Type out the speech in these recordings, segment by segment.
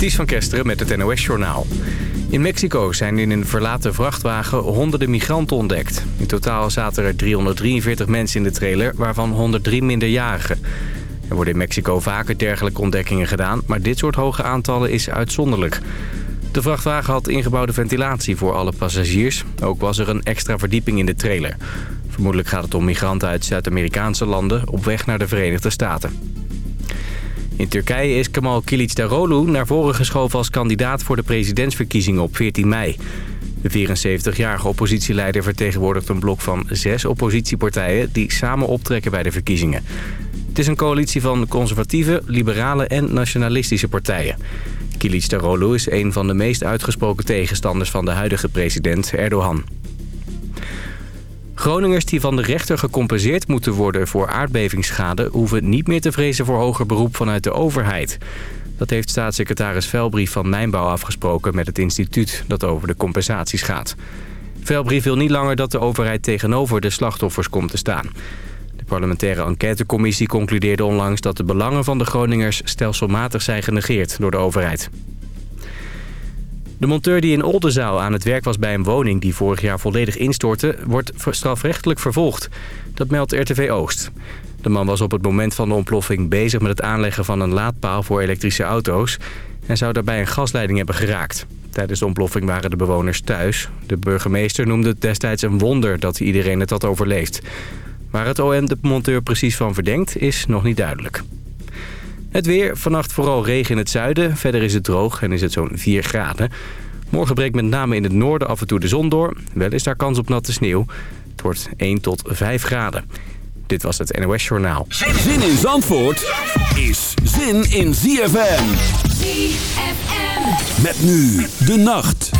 Ties van Kesteren met het NOS-journaal. In Mexico zijn in een verlaten vrachtwagen honderden migranten ontdekt. In totaal zaten er 343 mensen in de trailer, waarvan 103 minderjarigen. Er worden in Mexico vaker dergelijke ontdekkingen gedaan... maar dit soort hoge aantallen is uitzonderlijk. De vrachtwagen had ingebouwde ventilatie voor alle passagiers. Ook was er een extra verdieping in de trailer. Vermoedelijk gaat het om migranten uit Zuid-Amerikaanse landen... op weg naar de Verenigde Staten. In Turkije is Kemal Kılıçdaroğlu naar voren geschoven als kandidaat voor de presidentsverkiezingen op 14 mei. De 74-jarige oppositieleider vertegenwoordigt een blok van zes oppositiepartijen die samen optrekken bij de verkiezingen. Het is een coalitie van conservatieve, liberale en nationalistische partijen. Kılıçdaroğlu is een van de meest uitgesproken tegenstanders van de huidige president Erdogan. Groningers die van de rechter gecompenseerd moeten worden voor aardbevingsschade... hoeven niet meer te vrezen voor hoger beroep vanuit de overheid. Dat heeft staatssecretaris Velbrief van Mijnbouw afgesproken met het instituut dat over de compensaties gaat. Velbrief wil niet langer dat de overheid tegenover de slachtoffers komt te staan. De parlementaire enquêtecommissie concludeerde onlangs dat de belangen van de Groningers stelselmatig zijn genegeerd door de overheid. De monteur die in Oldenzaal aan het werk was bij een woning die vorig jaar volledig instortte... wordt strafrechtelijk vervolgd. Dat meldt RTV Oost. De man was op het moment van de ontploffing bezig met het aanleggen van een laadpaal voor elektrische auto's... en zou daarbij een gasleiding hebben geraakt. Tijdens de ontploffing waren de bewoners thuis. De burgemeester noemde het destijds een wonder dat iedereen het had overleefd. Waar het OM de monteur precies van verdenkt is nog niet duidelijk. Het weer, vannacht vooral regen in het zuiden. Verder is het droog en is het zo'n 4 graden. Morgen breekt met name in het noorden af en toe de zon door. Wel is daar kans op natte sneeuw. Het wordt 1 tot 5 graden. Dit was het NOS Journaal. Zin in Zandvoort is zin in ZFM. ZFM. Met nu de nacht.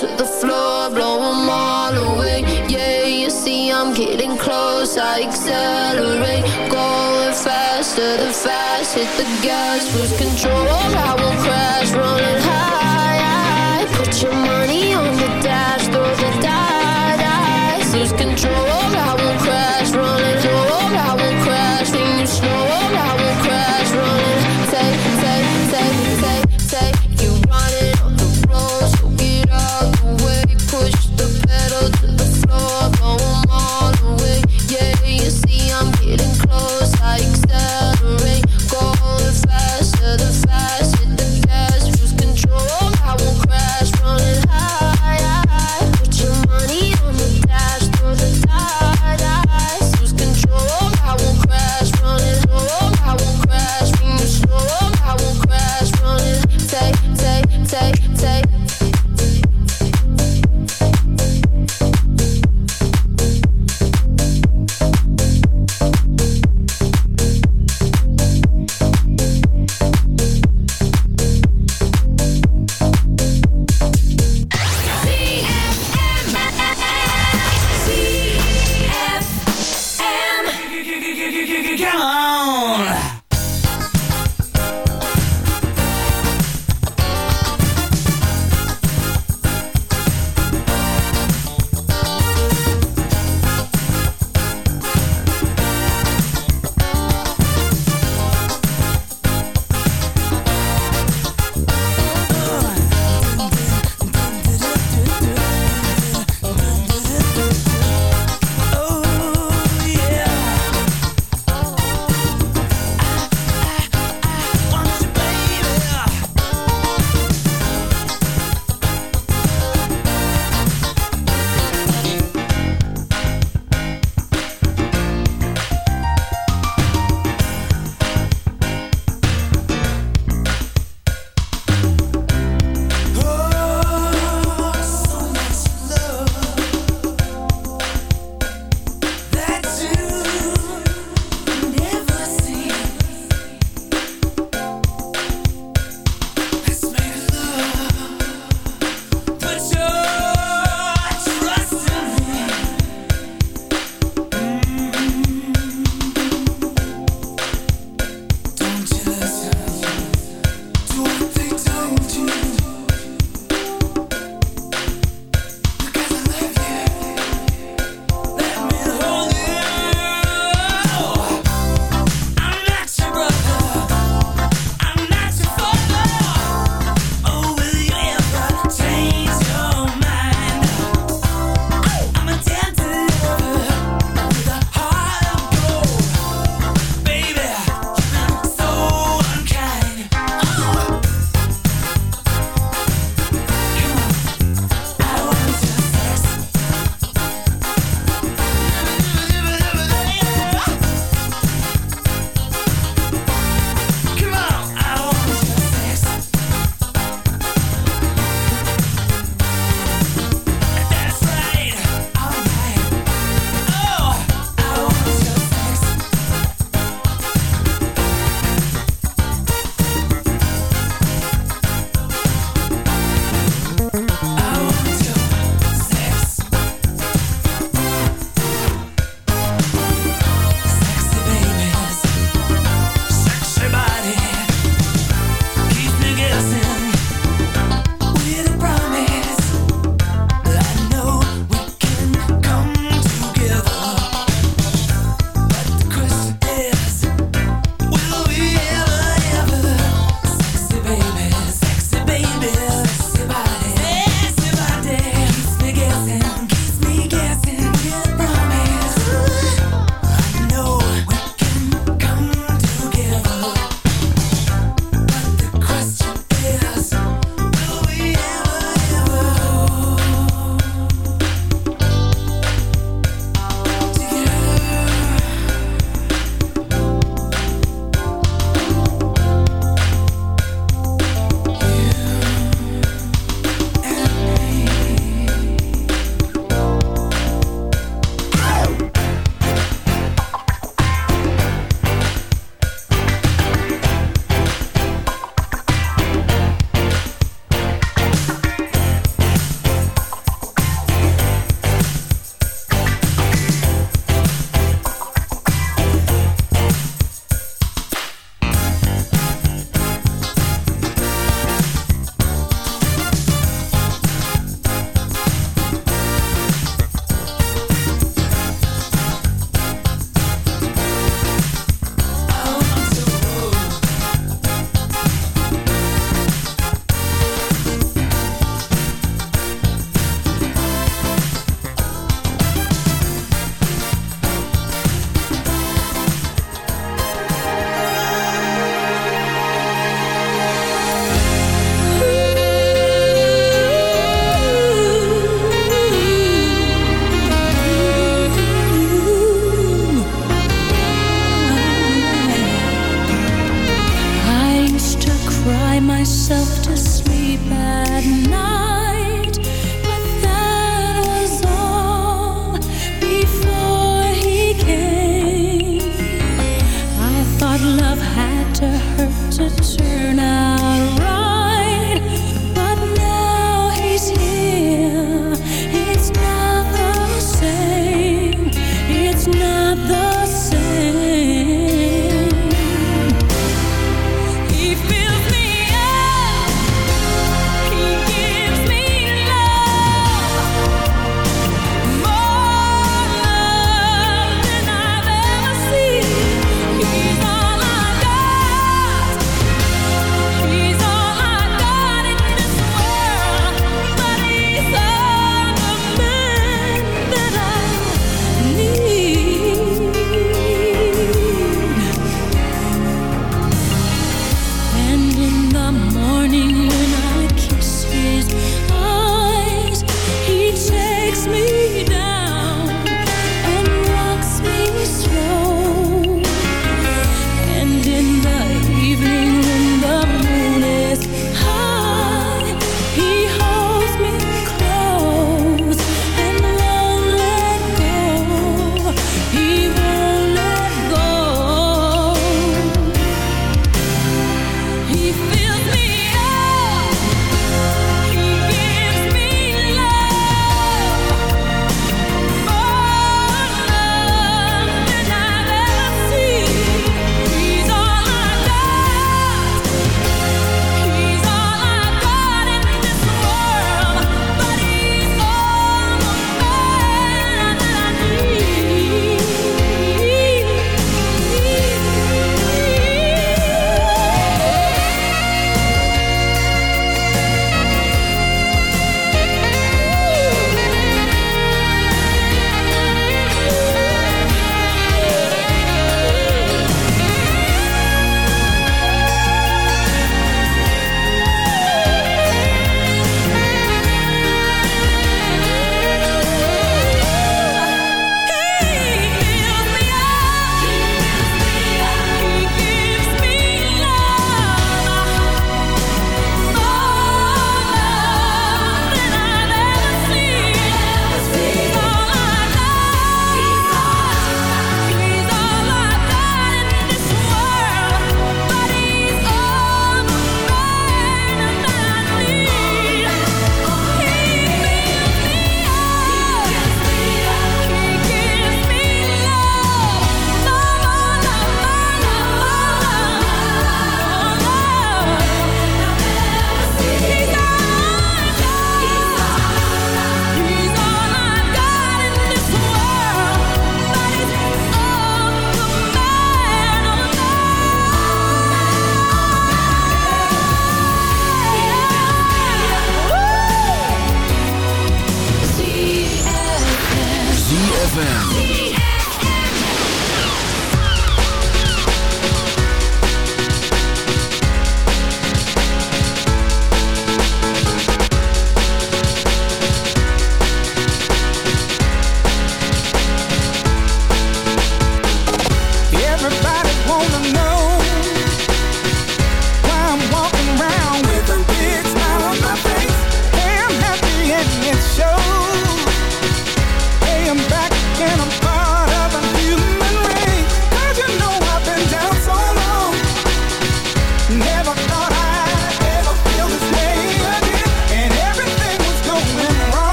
to the floor, blow them all away. Yeah, you see, I'm getting close, I accelerate. Going faster than fast, hit the gas, lose control. I will crash, run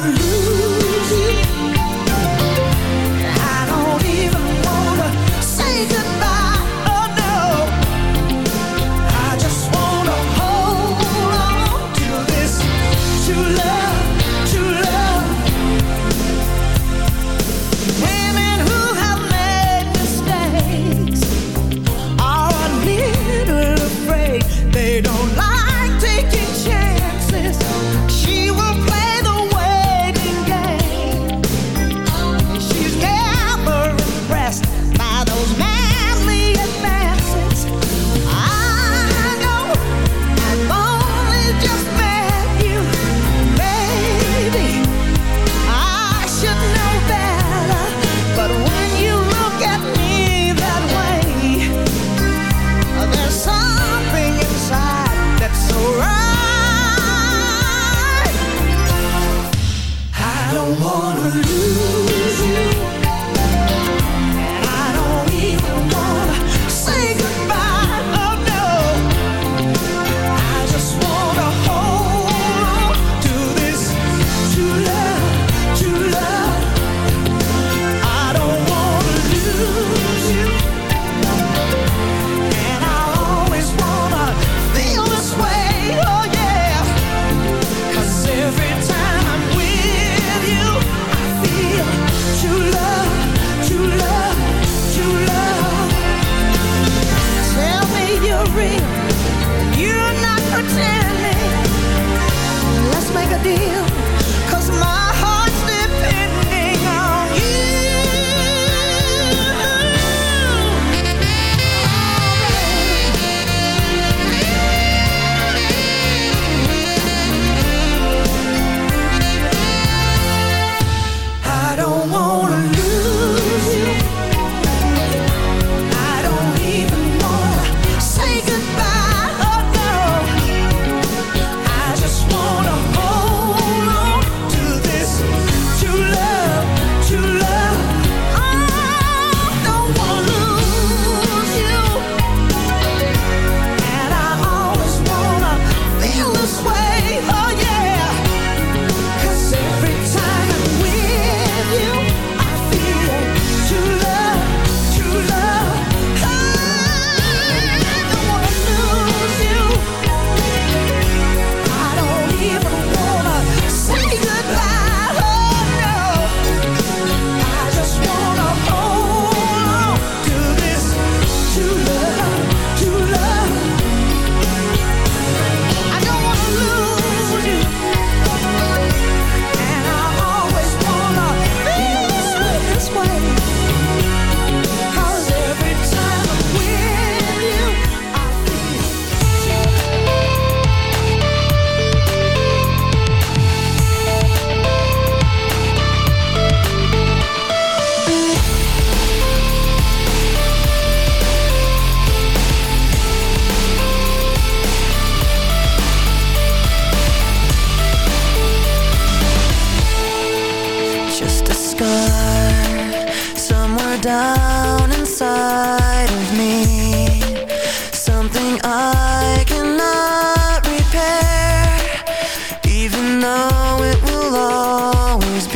love.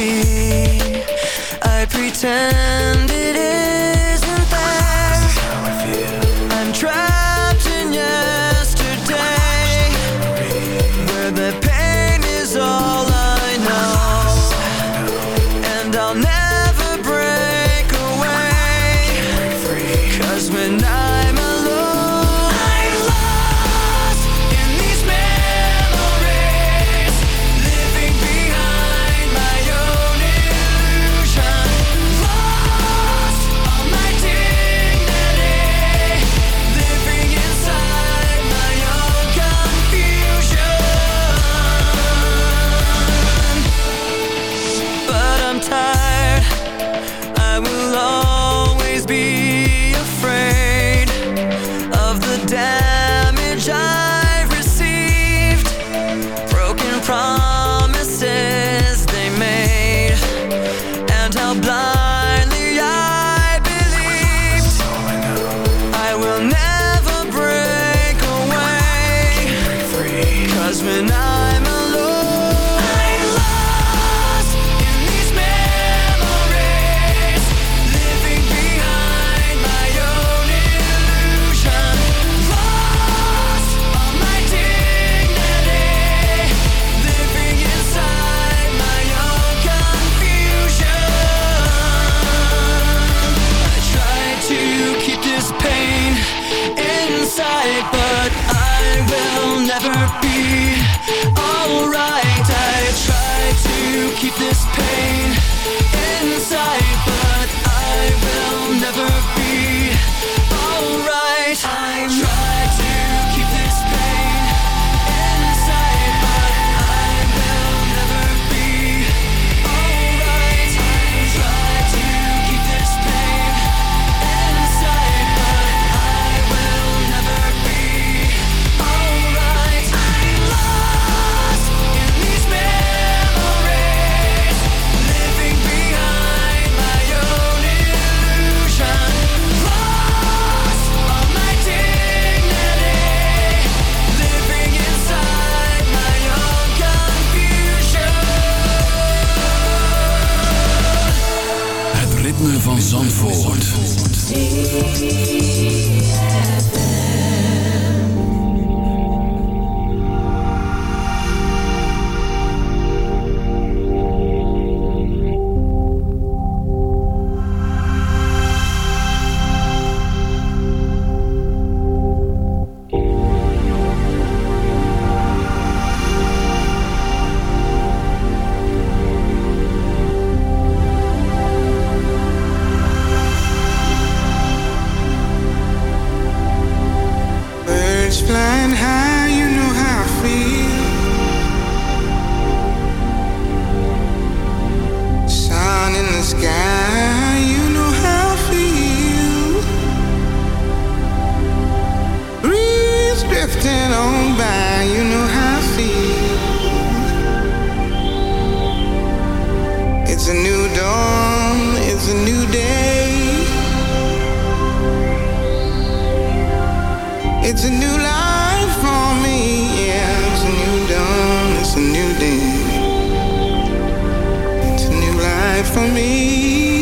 be I pretend for me.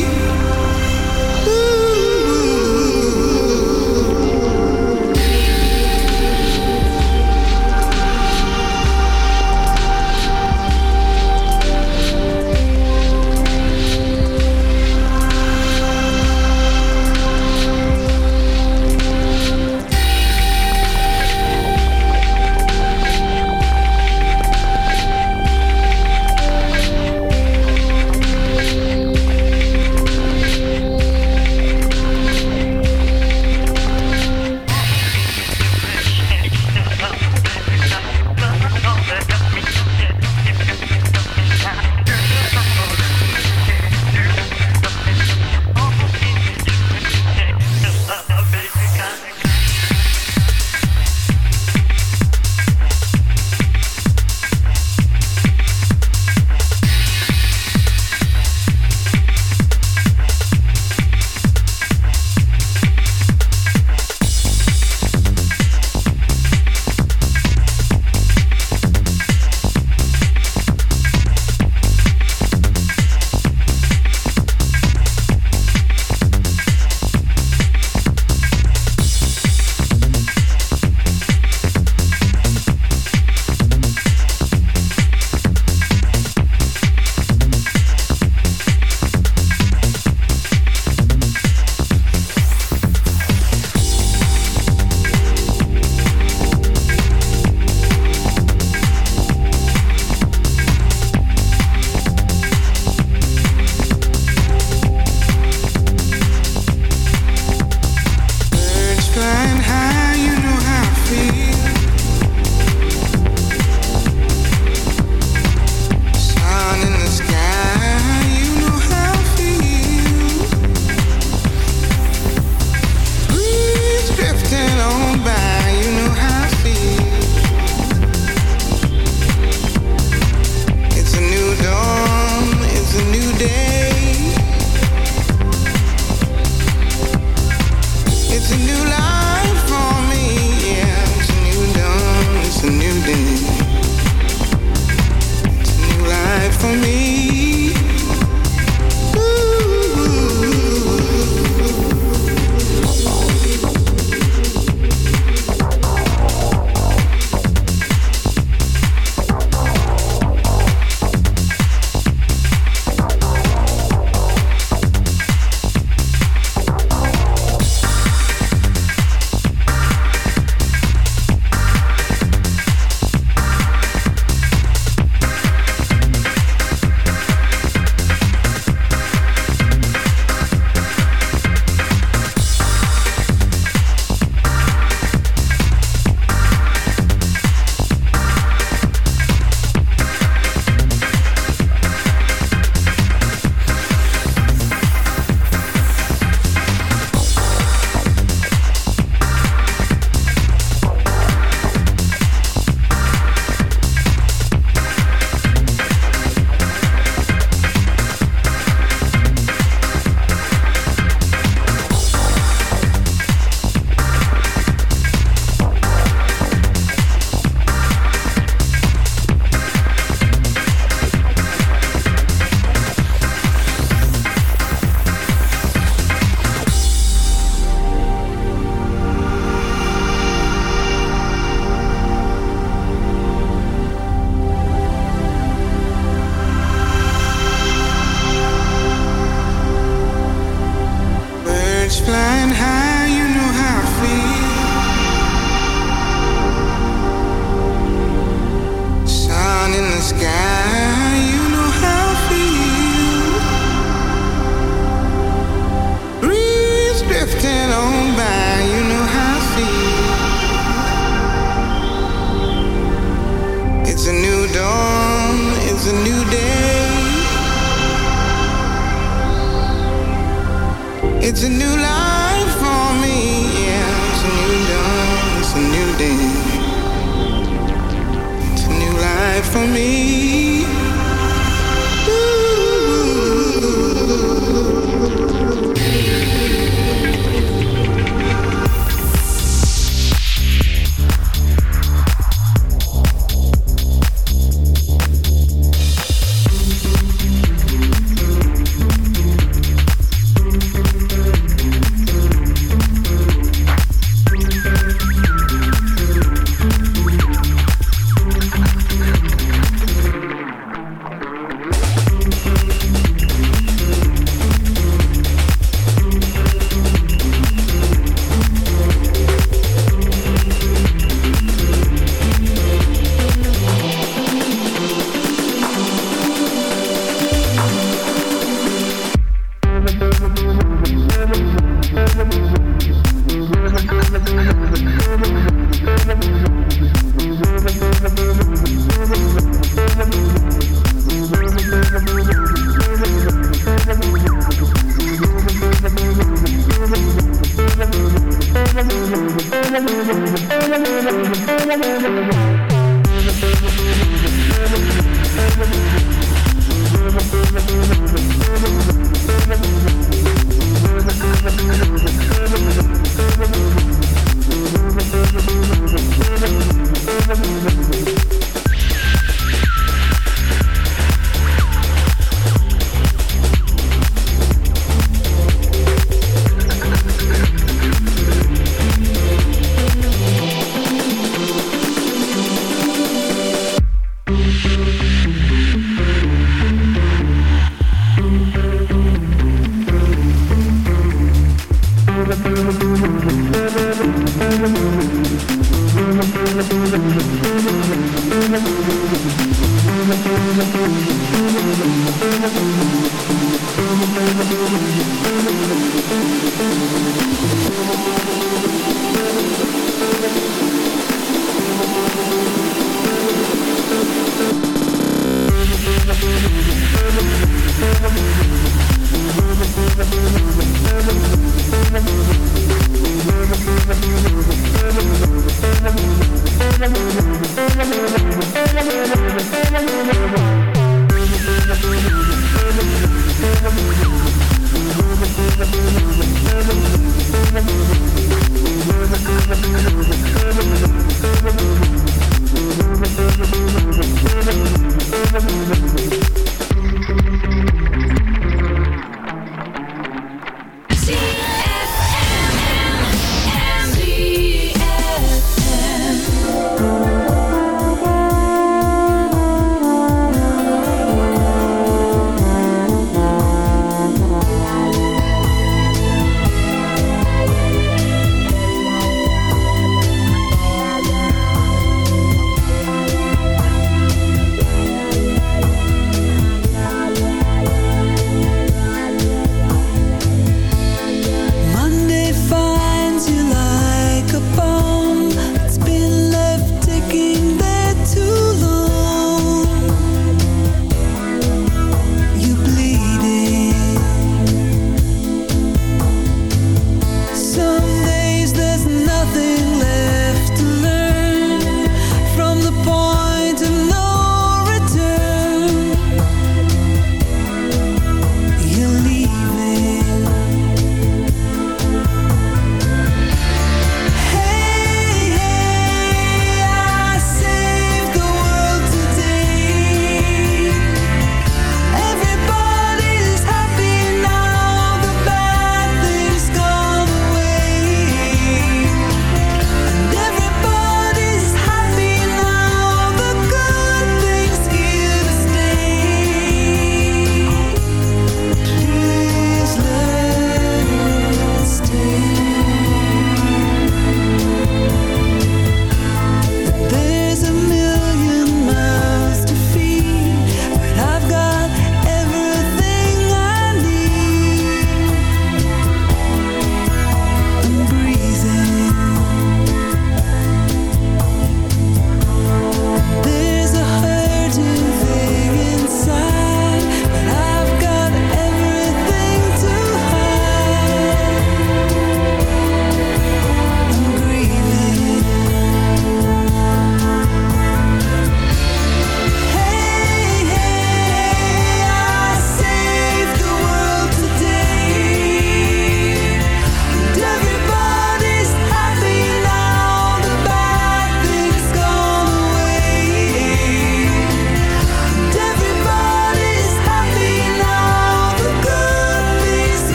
climb.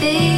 be